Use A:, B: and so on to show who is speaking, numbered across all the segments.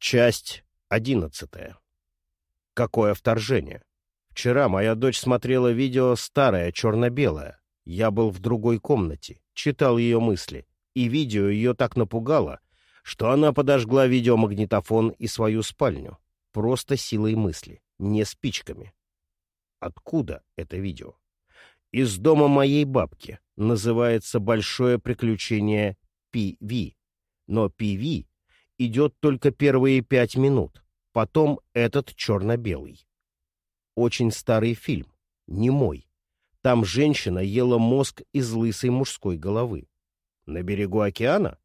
A: Часть одиннадцатая. Какое вторжение? Вчера моя дочь смотрела видео старое, черно-белое. Я был в другой комнате, читал ее мысли, и видео ее так напугало, что она подожгла видеомагнитофон и свою спальню. Просто силой мысли, не спичками. Откуда это видео? Из дома моей бабки. Называется «Большое приключение Пи-Ви». Но Пи-Ви идет только первые пять минут, потом этот черно-белый. Очень старый фильм, не мой. Там женщина ела мозг из лысой мужской головы. На берегу океана?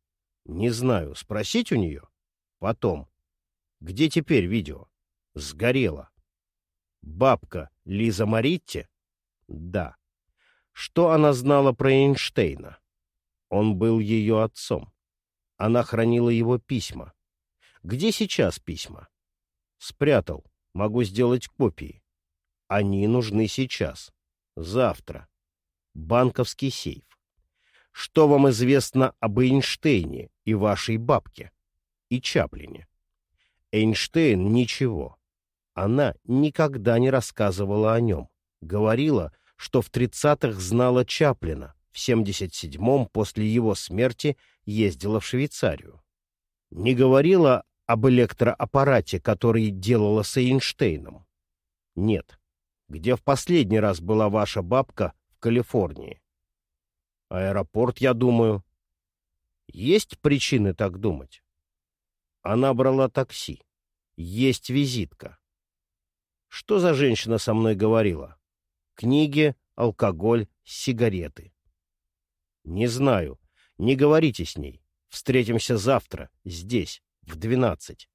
A: Не знаю, спросить у нее? Потом. Где теперь видео? Сгорело. Бабка Лиза Маритти? Да. Что она знала про Эйнштейна? Он был ее отцом. Она хранила его письма. Где сейчас письма? Спрятал. Могу сделать копии. Они нужны сейчас. Завтра. Банковский сейф. Что вам известно об Эйнштейне и вашей бабке? И Чаплине? Эйнштейн ничего. Она никогда не рассказывала о нем. Говорила, что в 30-х знала Чаплина, в 77-м после его смерти ездила в Швейцарию. Не говорила об электроаппарате, который делала с Эйнштейном? Нет. Где в последний раз была ваша бабка в Калифорнии? Аэропорт, я думаю. Есть причины так думать? Она брала такси. Есть визитка. Что за женщина со мной говорила? Книги, алкоголь, сигареты. Не знаю. Не говорите с ней. Встретимся завтра, здесь, в двенадцать.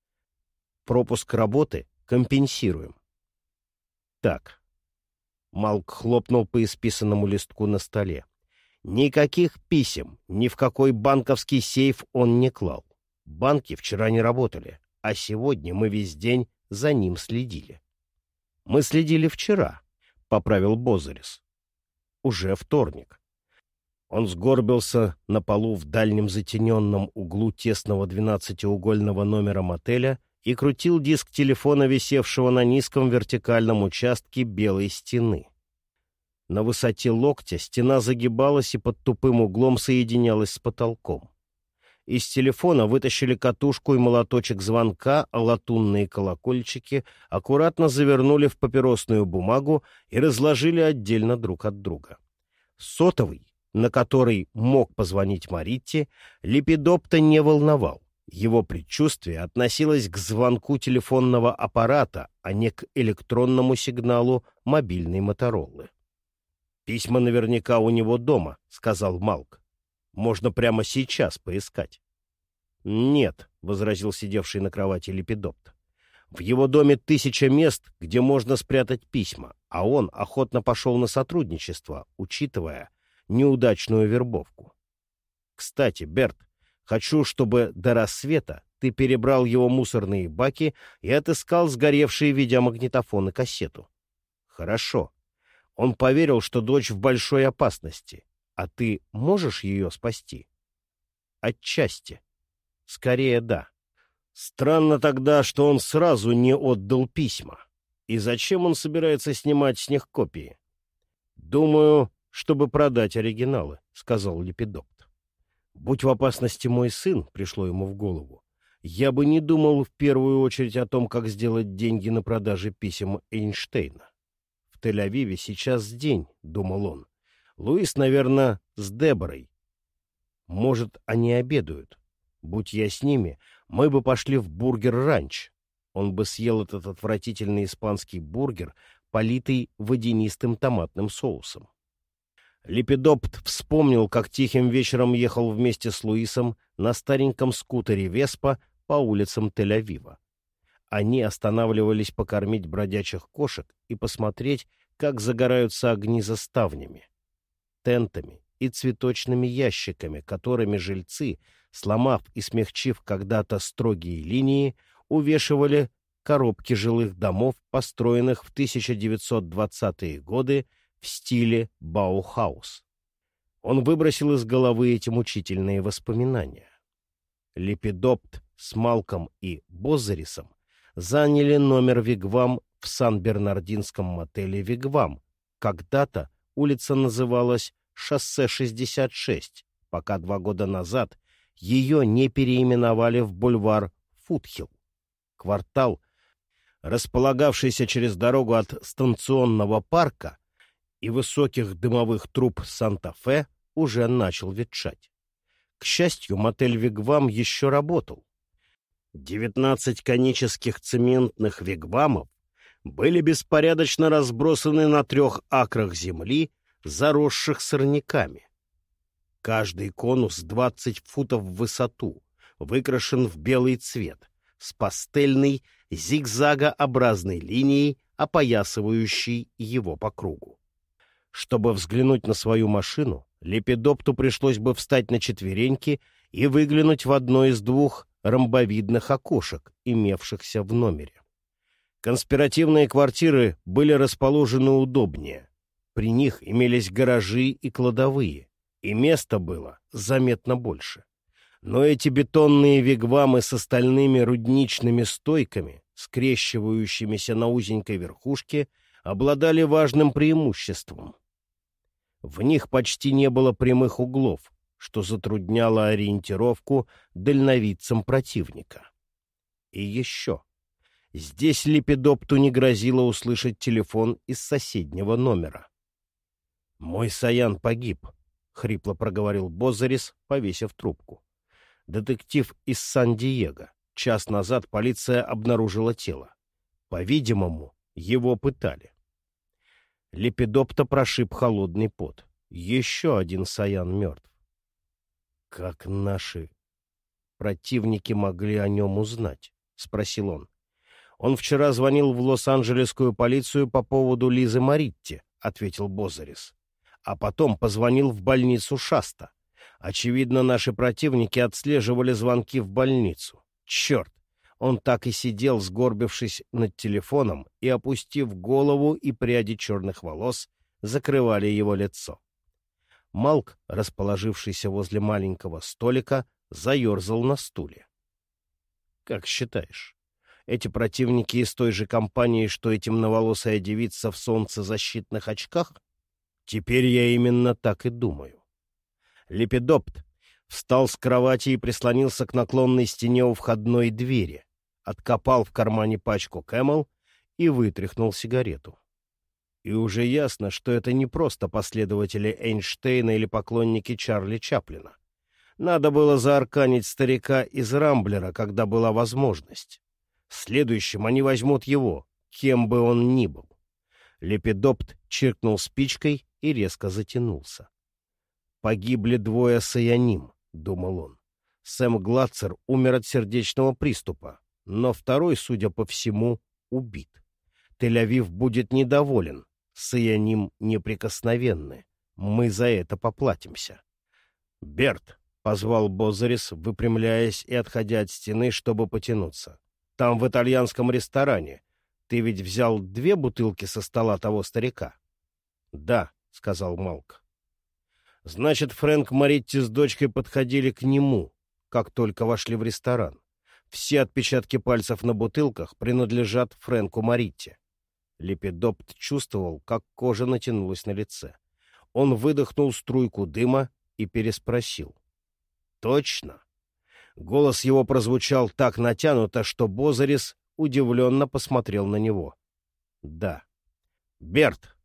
A: Пропуск работы компенсируем. Так. Малк хлопнул по исписанному листку на столе. Никаких писем, ни в какой банковский сейф он не клал. Банки вчера не работали, а сегодня мы весь день за ним следили. Мы следили вчера, — поправил Бозарис. Уже вторник. Он сгорбился на полу в дальнем затененном углу тесного двенадцатиугольного номера мотеля и крутил диск телефона, висевшего на низком вертикальном участке белой стены. На высоте локтя стена загибалась и под тупым углом соединялась с потолком. Из телефона вытащили катушку и молоточек звонка, а латунные колокольчики аккуратно завернули в папиросную бумагу и разложили отдельно друг от друга. Сотовый, на который мог позвонить Маритти, Лепидопта не волновал. Его предчувствие относилось к звонку телефонного аппарата, а не к электронному сигналу мобильной Мотороллы. «Письма наверняка у него дома», — сказал Малк. «Можно прямо сейчас поискать». «Нет», — возразил сидевший на кровати Лепидопт. «В его доме тысяча мест, где можно спрятать письма, а он охотно пошел на сотрудничество, учитывая неудачную вербовку. Кстати, Берт, хочу, чтобы до рассвета ты перебрал его мусорные баки и отыскал сгоревшие видеомагнитофон и кассету. Хорошо. Он поверил, что дочь в большой опасности. А ты можешь ее спасти? Отчасти. Скорее, да. Странно тогда, что он сразу не отдал письма. И зачем он собирается снимать с них копии? Думаю, чтобы продать оригиналы, — сказал Лепидопт. Будь в опасности мой сын, — пришло ему в голову, — я бы не думал в первую очередь о том, как сделать деньги на продаже писем Эйнштейна. В Тель-Авиве сейчас день, — думал он. Луис, наверное, с Деборой. Может, они обедают. Будь я с ними, мы бы пошли в бургер-ранч. Он бы съел этот отвратительный испанский бургер, политый водянистым томатным соусом. Лепидопт вспомнил, как тихим вечером ехал вместе с Луисом на стареньком скутере Веспа по улицам Тель-Авива. Они останавливались покормить бродячих кошек и посмотреть, как загораются огни за ставнями, тентами и цветочными ящиками, которыми жильцы — сломав и смягчив когда-то строгие линии, увешивали коробки жилых домов, построенных в 1920-е годы в стиле Баухаус. Он выбросил из головы эти мучительные воспоминания. Лепидопт с Малком и Бозарисом заняли номер Вигвам в Сан-Бернардинском мотеле Вигвам. Когда-то улица называлась «Шоссе 66», пока два года назад ее не переименовали в бульвар Футхилл. Квартал, располагавшийся через дорогу от станционного парка и высоких дымовых труб Санта-Фе, уже начал ветшать. К счастью, мотель «Вигвам» еще работал. Девятнадцать конических цементных вигвамов были беспорядочно разбросаны на трех акрах земли, заросших сорняками. Каждый конус 20 футов в высоту, выкрашен в белый цвет, с пастельной зигзагообразной линией, опоясывающей его по кругу. Чтобы взглянуть на свою машину, Лепидопту пришлось бы встать на четвереньки и выглянуть в одно из двух ромбовидных окошек, имевшихся в номере. Конспиративные квартиры были расположены удобнее. При них имелись гаражи и кладовые, и места было заметно больше. Но эти бетонные вигвамы с остальными рудничными стойками, скрещивающимися на узенькой верхушке, обладали важным преимуществом. В них почти не было прямых углов, что затрудняло ориентировку дальновидцам противника. И еще. Здесь Лепидопту не грозило услышать телефон из соседнего номера. «Мой Саян погиб», — хрипло проговорил Бозарис, повесив трубку. «Детектив из Сан-Диего. Час назад полиция обнаружила тело. По-видимому, его пытали». Лепидопта прошиб холодный пот. Еще один Саян мертв. «Как наши противники могли о нем узнать?» — спросил он. «Он вчера звонил в Лос-Анджелесскую полицию по поводу Лизы Маритти», — ответил Бозарис. «А потом позвонил в больницу Шаста. Очевидно, наши противники отслеживали звонки в больницу. Черт! Он так и сидел, сгорбившись над телефоном, и, опустив голову и пряди черных волос, закрывали его лицо. Малк, расположившийся возле маленького столика, заерзал на стуле. «Как считаешь, эти противники из той же компании, что и темноволосая девица в солнцезащитных очках? Теперь я именно так и думаю». Лепидопт встал с кровати и прислонился к наклонной стене у входной двери, откопал в кармане пачку Кэмел и вытряхнул сигарету. И уже ясно, что это не просто последователи Эйнштейна или поклонники Чарли Чаплина. Надо было заарканить старика из Рамблера, когда была возможность. Следующим они возьмут его, кем бы он ни был. Лепидопт чиркнул спичкой и резко затянулся. «Погибли двое саяним», — думал он. Сэм Гладцер умер от сердечного приступа, но второй, судя по всему, убит. Тель-Авив будет недоволен, с Ианим неприкосновенны. Мы за это поплатимся. — Берт, — позвал Бозарис, выпрямляясь и отходя от стены, чтобы потянуться. — Там, в итальянском ресторане. Ты ведь взял две бутылки со стола того старика? — Да, — сказал Малк. — Значит, Фрэнк Маритти с дочкой подходили к нему, как только вошли в ресторан. Все отпечатки пальцев на бутылках принадлежат Фрэнку Маритти. Лепидопт чувствовал, как кожа натянулась на лице. Он выдохнул струйку дыма и переспросил. «Точно?» Голос его прозвучал так натянуто, что Бозарис удивленно посмотрел на него. «Да». «Берт!»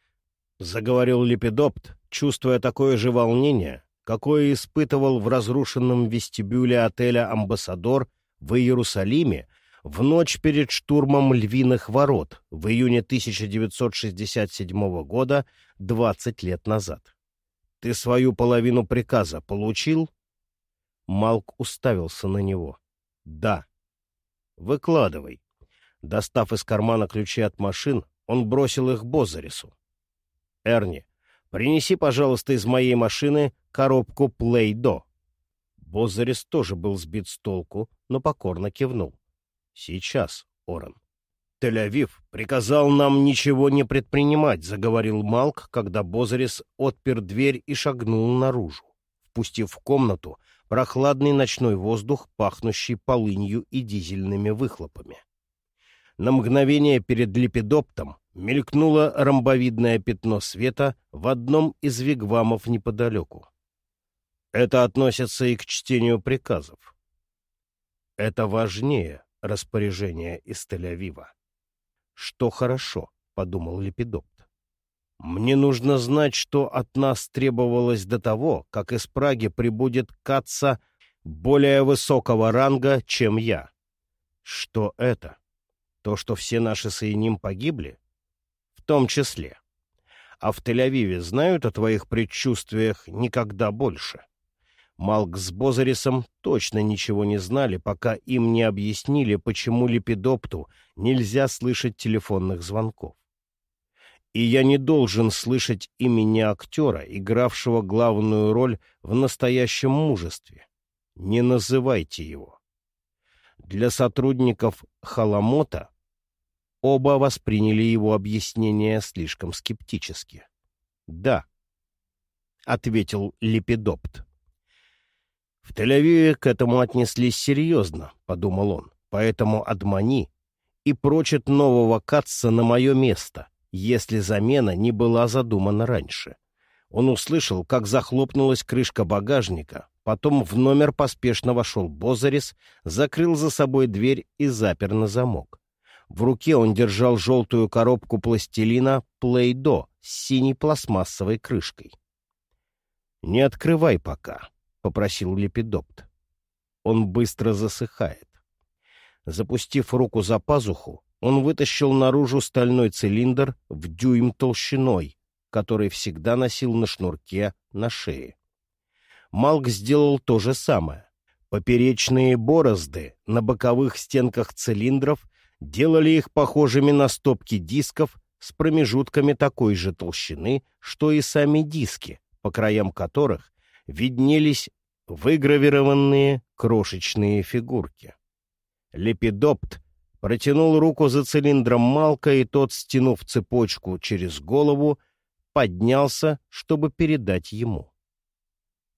A: — заговорил Лепидопт, чувствуя такое же волнение, какое испытывал в разрушенном вестибюле отеля «Амбассадор» в Иерусалиме в ночь перед штурмом Львиных ворот в июне 1967 года, 20 лет назад. «Ты свою половину приказа получил?» Малк уставился на него. «Да». «Выкладывай». Достав из кармана ключи от машин, он бросил их Бозарису. «Эрни, принеси, пожалуйста, из моей машины коробку Плей-До». Бозарис тоже был сбит с толку, но покорно кивнул. Сейчас, Орен. Тель-Авив приказал нам ничего не предпринимать, заговорил Малк, когда Бозарис отпер дверь и шагнул наружу, впустив в комнату прохладный ночной воздух, пахнущий полынью и дизельными выхлопами. На мгновение перед лепидоптом мелькнуло ромбовидное пятно света в одном из вигвамов неподалеку. Это относится и к чтению приказов. Это важнее распоряжения из Тель-Авива. Что хорошо, — подумал Лепидопт. Мне нужно знать, что от нас требовалось до того, как из Праги прибудет Каца более высокого ранга, чем я. Что это? То, что все наши соединим погибли? В том числе. А в Тель-Авиве знают о твоих предчувствиях никогда больше. Малк с Бозарисом точно ничего не знали, пока им не объяснили, почему Лепидопту нельзя слышать телефонных звонков. И я не должен слышать имени актера, игравшего главную роль в настоящем мужестве. Не называйте его. Для сотрудников Халамота оба восприняли его объяснение слишком скептически. «Да», — ответил Лепидопт. В Тель-Авиве к этому отнеслись серьезно, — подумал он, — поэтому отмани и прочит нового Катца на мое место, если замена не была задумана раньше. Он услышал, как захлопнулась крышка багажника, потом в номер поспешно вошел Бозарис, закрыл за собой дверь и запер на замок. В руке он держал желтую коробку пластилина «Плей-До» с синей пластмассовой крышкой. «Не открывай пока», — попросил Лепидопт. Он быстро засыхает. Запустив руку за пазуху, он вытащил наружу стальной цилиндр в дюйм толщиной, который всегда носил на шнурке на шее. Малк сделал то же самое. Поперечные борозды на боковых стенках цилиндров делали их похожими на стопки дисков с промежутками такой же толщины, что и сами диски, по краям которых виднелись выгравированные крошечные фигурки. Лепидопт протянул руку за цилиндром Малка, и тот, стянув цепочку через голову, поднялся, чтобы передать ему.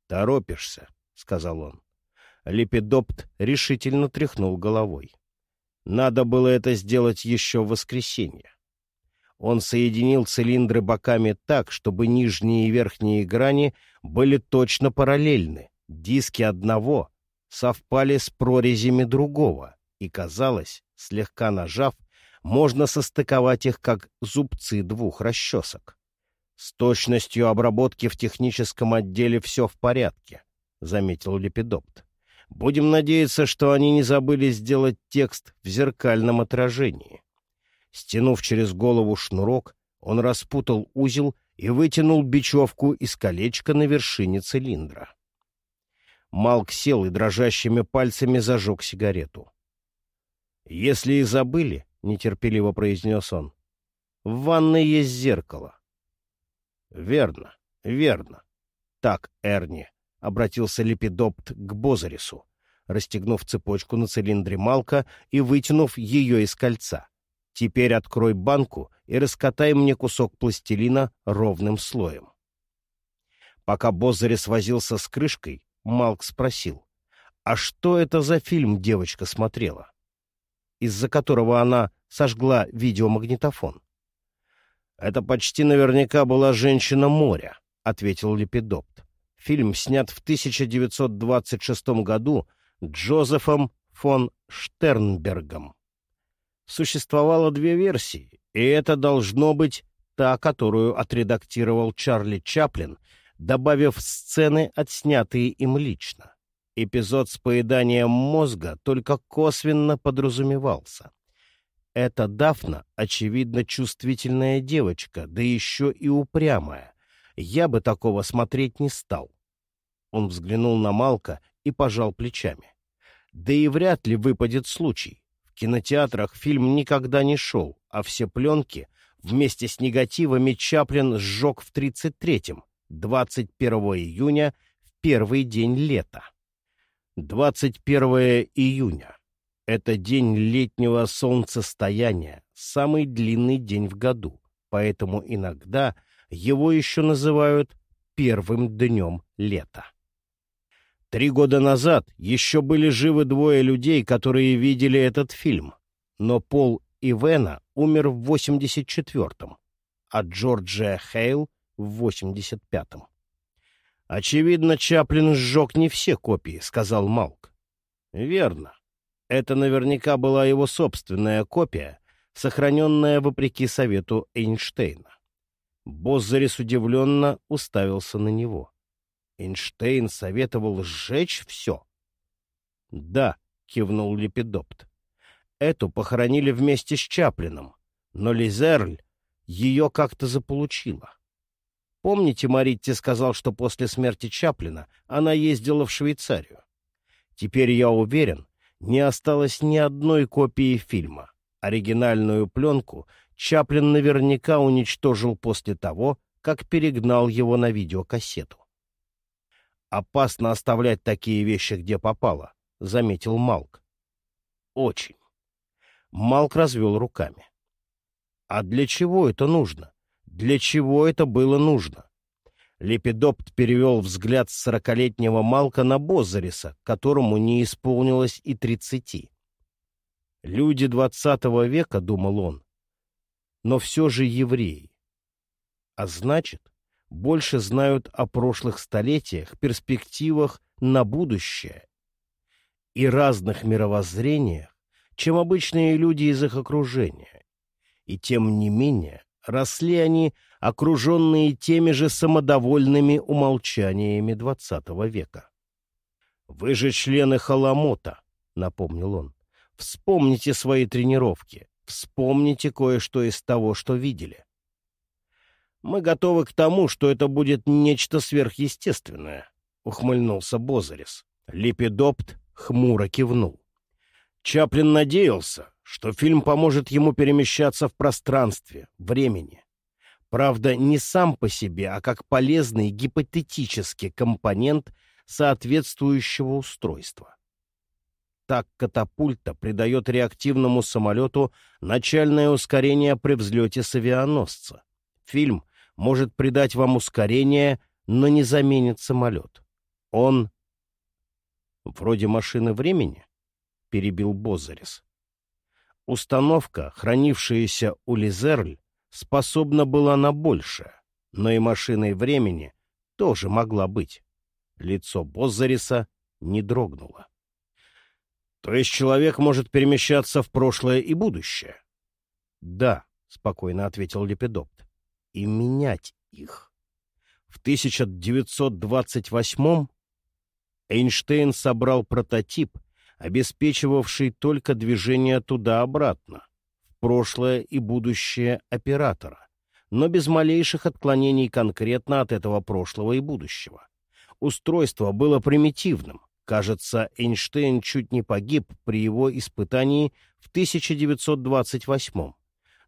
A: «Торопишься», — сказал он. Лепидопт решительно тряхнул головой. Надо было это сделать еще в воскресенье. Он соединил цилиндры боками так, чтобы нижние и верхние грани были точно параллельны. Диски одного совпали с прорезями другого, и, казалось, слегка нажав, можно состыковать их как зубцы двух расчесок. С точностью обработки в техническом отделе все в порядке, — заметил Лепидопт. Будем надеяться, что они не забыли сделать текст в зеркальном отражении. Стянув через голову шнурок, он распутал узел и вытянул бечевку из колечка на вершине цилиндра. Малк сел и дрожащими пальцами зажег сигарету. «Если и забыли», — нетерпеливо произнес он, — «в ванной есть зеркало». «Верно, верно. Так, Эрни», — обратился Лепидопт к Бозарису, расстегнув цепочку на цилиндре Малка и вытянув ее из кольца. Теперь открой банку и раскатай мне кусок пластилина ровным слоем. Пока Бозарис возился с крышкой, Малк спросил, «А что это за фильм девочка смотрела, из-за которого она сожгла видеомагнитофон?» «Это почти наверняка была «Женщина моря», — ответил Лепидопт. Фильм снят в 1926 году Джозефом фон Штернбергом существовало две версии, и это должно быть та, которую отредактировал Чарли Чаплин, добавив сцены, отснятые им лично. Эпизод с поеданием мозга только косвенно подразумевался. Эта Дафна, очевидно, чувствительная девочка, да еще и упрямая. Я бы такого смотреть не стал. Он взглянул на Малка и пожал плечами. Да и вряд ли выпадет случай кинотеатрах фильм никогда не шел, а все пленки вместе с негативами Чаплин сжег в 33-м, 21 июня, в первый день лета. 21 июня. Это день летнего солнцестояния, самый длинный день в году, поэтому иногда его еще называют первым днем лета. Три года назад еще были живы двое людей, которые видели этот фильм, но Пол Ивена умер в 84-м, а Джорджия Хейл — в 85-м. «Очевидно, Чаплин сжег не все копии», — сказал Малк. «Верно. Это наверняка была его собственная копия, сохраненная вопреки совету Эйнштейна». Боззарис удивленно уставился на него. Эйнштейн советовал сжечь все? — Да, — кивнул Лепидопт. Эту похоронили вместе с Чаплином, но Лизерль ее как-то заполучила. Помните, Маритти сказал, что после смерти Чаплина она ездила в Швейцарию? Теперь, я уверен, не осталось ни одной копии фильма. Оригинальную пленку Чаплин наверняка уничтожил после того, как перегнал его на видеокассету. «Опасно оставлять такие вещи, где попало», — заметил Малк. «Очень». Малк развел руками. «А для чего это нужно? Для чего это было нужно?» Лепидопт перевел взгляд с сорокалетнего Малка на Бозариса, которому не исполнилось и тридцати. «Люди двадцатого века», — думал он, — «но все же евреи. А значит, больше знают о прошлых столетиях, перспективах на будущее и разных мировоззрениях, чем обычные люди из их окружения. И тем не менее росли они, окруженные теми же самодовольными умолчаниями XX века. «Вы же члены Халамота», — напомнил он. «Вспомните свои тренировки, вспомните кое-что из того, что видели. Мы готовы к тому, что это будет нечто сверхъестественное, — ухмыльнулся Бозарис. Лепидопт хмуро кивнул. Чаплин надеялся, что фильм поможет ему перемещаться в пространстве, времени. Правда, не сам по себе, а как полезный гипотетический компонент соответствующего устройства. Так катапульта придает реактивному самолету начальное ускорение при взлете с авианосца. Фильм может придать вам ускорение, но не заменит самолет. Он... Вроде машины времени, — перебил Бозарис. Установка, хранившаяся у Лизерль, способна была на большее, но и машиной времени тоже могла быть. Лицо Бозариса не дрогнуло. То есть человек может перемещаться в прошлое и будущее? — Да, — спокойно ответил Лепидопт и менять их. В 1928 Эйнштейн собрал прототип, обеспечивавший только движение туда-обратно, в прошлое и будущее оператора, но без малейших отклонений конкретно от этого прошлого и будущего. Устройство было примитивным. Кажется, Эйнштейн чуть не погиб при его испытании в 1928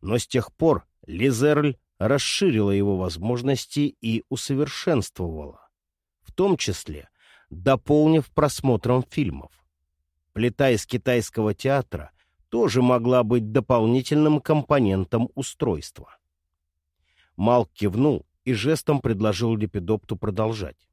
A: но с тех пор Лизерль расширила его возможности и усовершенствовала, в том числе дополнив просмотром фильмов. Плита из китайского театра тоже могла быть дополнительным компонентом устройства. Малк кивнул и жестом предложил Лепидопту продолжать.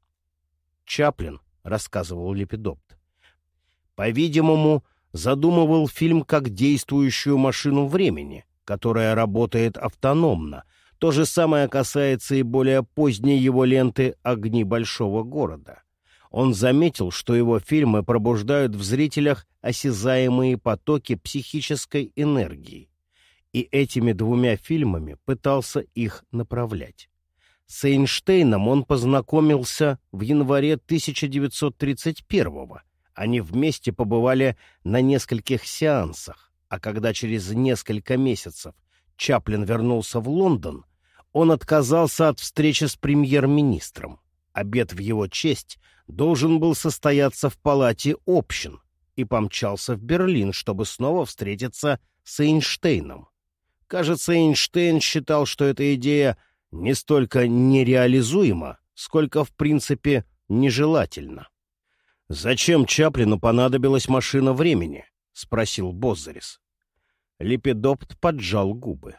A: Чаплин, — рассказывал Лепидопт, — по-видимому, задумывал фильм как действующую машину времени, которая работает автономно, то же самое касается и более поздней его ленты «Огни большого города». Он заметил, что его фильмы пробуждают в зрителях осязаемые потоки психической энергии, и этими двумя фильмами пытался их направлять. С Эйнштейном он познакомился в январе 1931-го. Они вместе побывали на нескольких сеансах, а когда через несколько месяцев Чаплин вернулся в Лондон, он отказался от встречи с премьер-министром. Обед в его честь должен был состояться в палате общин и помчался в Берлин, чтобы снова встретиться с Эйнштейном. Кажется, Эйнштейн считал, что эта идея не столько нереализуема, сколько, в принципе, нежелательна. «Зачем Чаплину понадобилась машина времени?» — спросил Боззарис. Лепидопт поджал губы.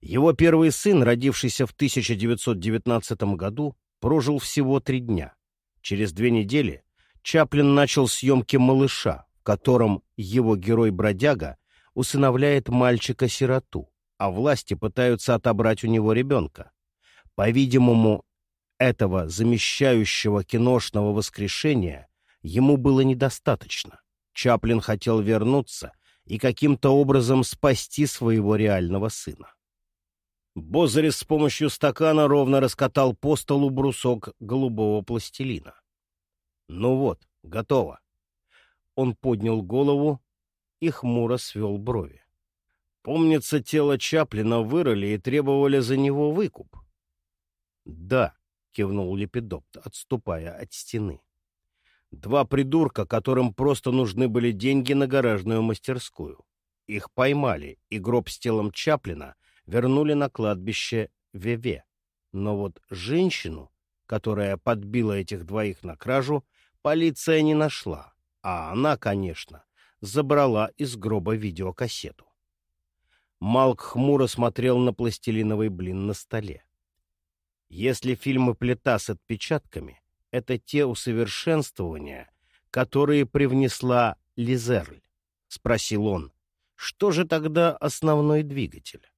A: Его первый сын, родившийся в 1919 году, прожил всего три дня. Через две недели Чаплин начал съемки «Малыша», в котором его герой-бродяга усыновляет мальчика-сироту, а власти пытаются отобрать у него ребенка. По-видимому, этого замещающего киношного воскрешения ему было недостаточно. Чаплин хотел вернуться и каким-то образом спасти своего реального сына. Бозарев с помощью стакана ровно раскатал по столу брусок голубого пластилина. «Ну вот, готово». Он поднял голову и хмуро свел брови. Помнится, тело Чаплина вырыли и требовали за него выкуп. «Да», — кивнул Лепидопт, отступая от стены. «Два придурка, которым просто нужны были деньги на гаражную мастерскую. Их поймали, и гроб с телом Чаплина вернули на кладбище Веве. Но вот женщину, которая подбила этих двоих на кражу, полиция не нашла, а она, конечно, забрала из гроба видеокассету. Малк хмуро смотрел на пластилиновый блин на столе. Если фильмы плита с отпечатками — это те усовершенствования, которые привнесла Лизерль, — спросил он, — что же тогда основной двигатель?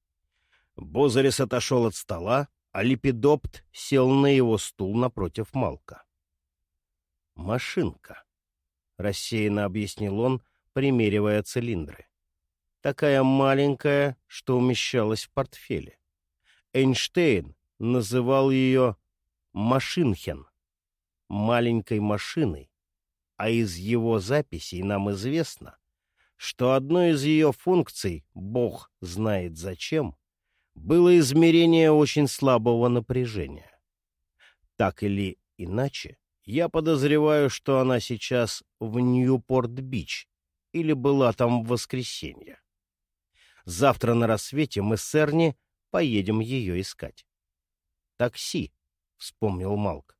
A: Бозарис отошел от стола, а Липидопт сел на его стул напротив Малка. «Машинка», — рассеянно объяснил он, примеривая цилиндры. «Такая маленькая, что умещалась в портфеле. Эйнштейн называл ее Машинхен, маленькой машиной, а из его записей нам известно, что одной из ее функций, бог знает зачем, было измерение очень слабого напряжения. Так или иначе, я подозреваю, что она сейчас в Ньюпорт-Бич или была там в воскресенье. Завтра на рассвете мы с Эрни поедем ее искать. «Такси», — вспомнил Малк.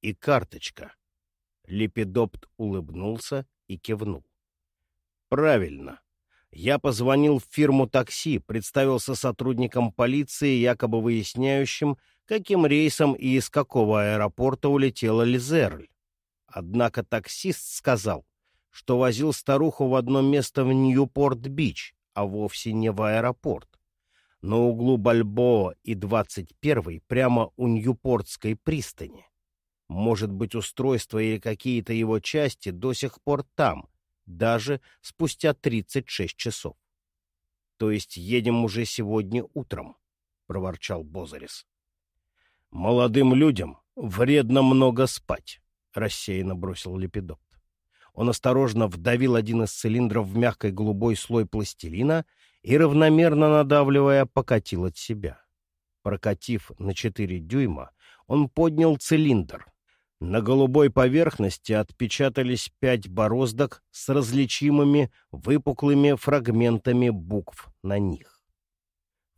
A: «И карточка». Лепидопт улыбнулся и кивнул. «Правильно. Я позвонил в фирму такси, представился сотрудником полиции, якобы выясняющим, каким рейсом и из какого аэропорта улетела Лизерль. Однако таксист сказал, что возил старуху в одно место в Ньюпорт-Бич, а вовсе не в аэропорт на углу Бальбоа и 21-й прямо у Ньюпортской пристани. Может быть, устройство или какие-то его части до сих пор там, даже спустя 36 часов. То есть едем уже сегодня утром, — проворчал Бозарис. Молодым людям вредно много спать, — рассеянно бросил Лепидопт. Он осторожно вдавил один из цилиндров в мягкий голубой слой пластилина и, равномерно надавливая, покатил от себя. Прокатив на четыре дюйма, он поднял цилиндр. На голубой поверхности отпечатались пять бороздок с различимыми выпуклыми фрагментами букв на них.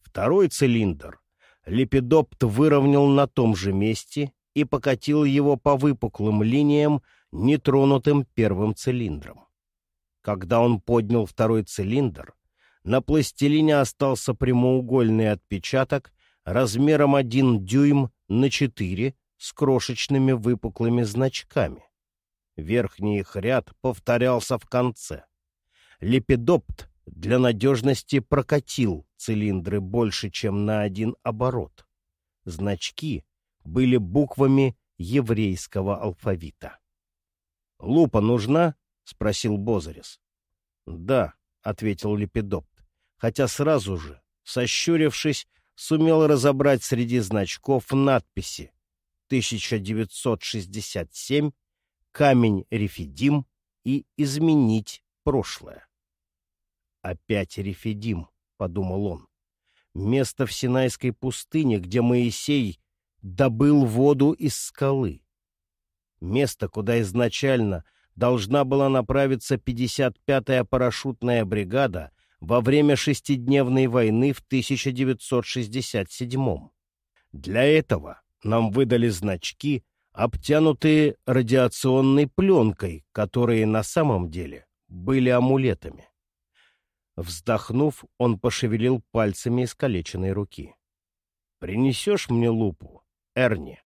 A: Второй цилиндр Лепидопт выровнял на том же месте и покатил его по выпуклым линиям, нетронутым первым цилиндром. Когда он поднял второй цилиндр, на пластилине остался прямоугольный отпечаток размером 1 дюйм на 4 с крошечными выпуклыми значками. Верхний их ряд повторялся в конце. Лепидопт для надежности прокатил цилиндры больше, чем на один оборот. Значки были буквами еврейского алфавита. «Лупа нужна?» — спросил Бозарис. «Да», — ответил Лепидопт хотя сразу же, сощурившись, сумел разобрать среди значков надписи 1967, камень Рефидим и изменить прошлое. «Опять Рефидим», — подумал он. «Место в Синайской пустыне, где Моисей добыл воду из скалы. Место, куда изначально должна была направиться 55-я парашютная бригада, во время шестидневной войны в 1967 Для этого нам выдали значки, обтянутые радиационной пленкой, которые на самом деле были амулетами. Вздохнув, он пошевелил пальцами искалеченной руки. «Принесешь мне лупу, Эрни?»